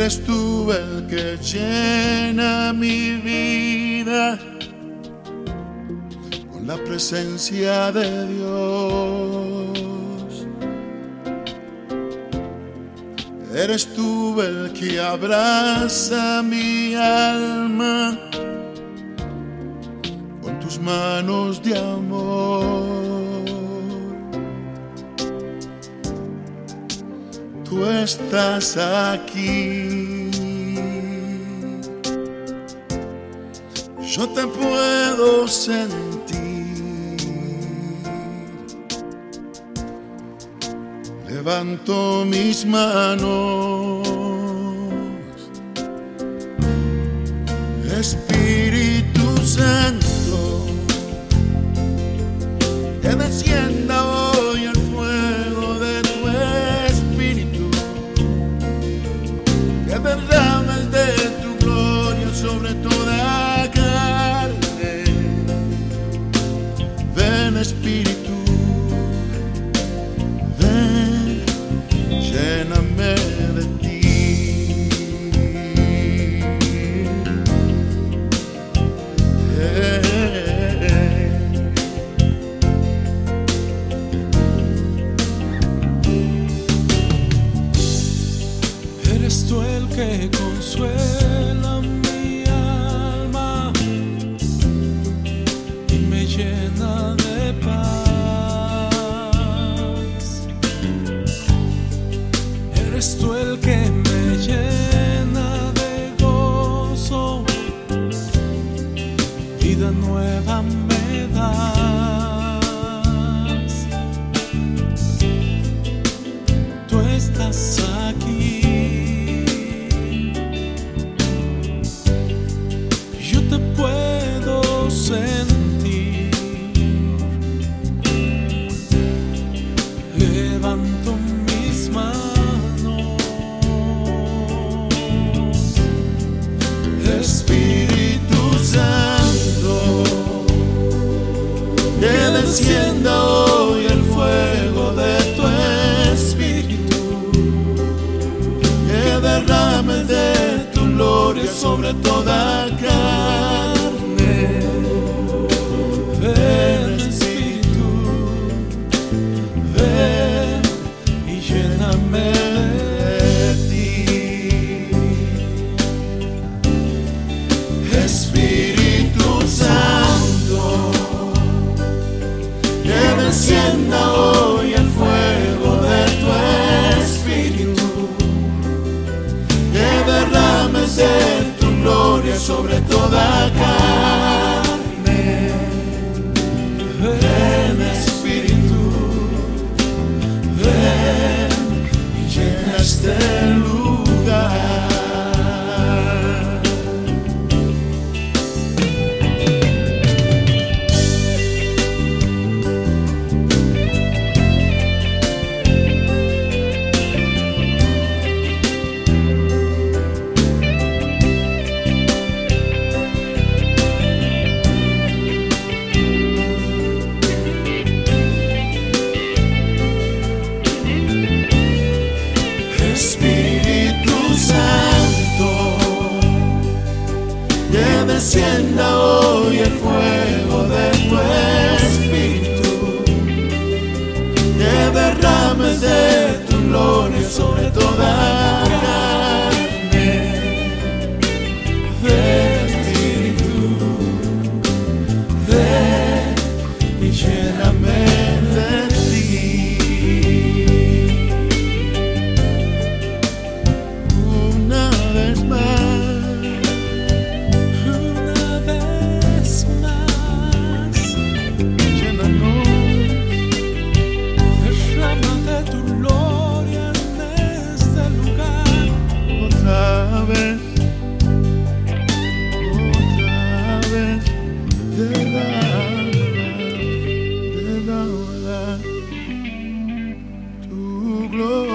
Eres tú el que llena mi vida con la presencia de Dios. Eres tú el que abraza mi alma con tus manos de amor. tú estás aquí. Yo te puedo sentir. Levanto mis manos. Espíritu Eres tú el que consuela mi alma y me llena de paz. Eres tú el que me llena de gozo, vida nueva me das. Que descienda hoy el fuego de tu espíritu, que derrame de tu gloria sobre toda descienda hoy el fuego de tu espíritu, que derrames de tu gloria sobre glory.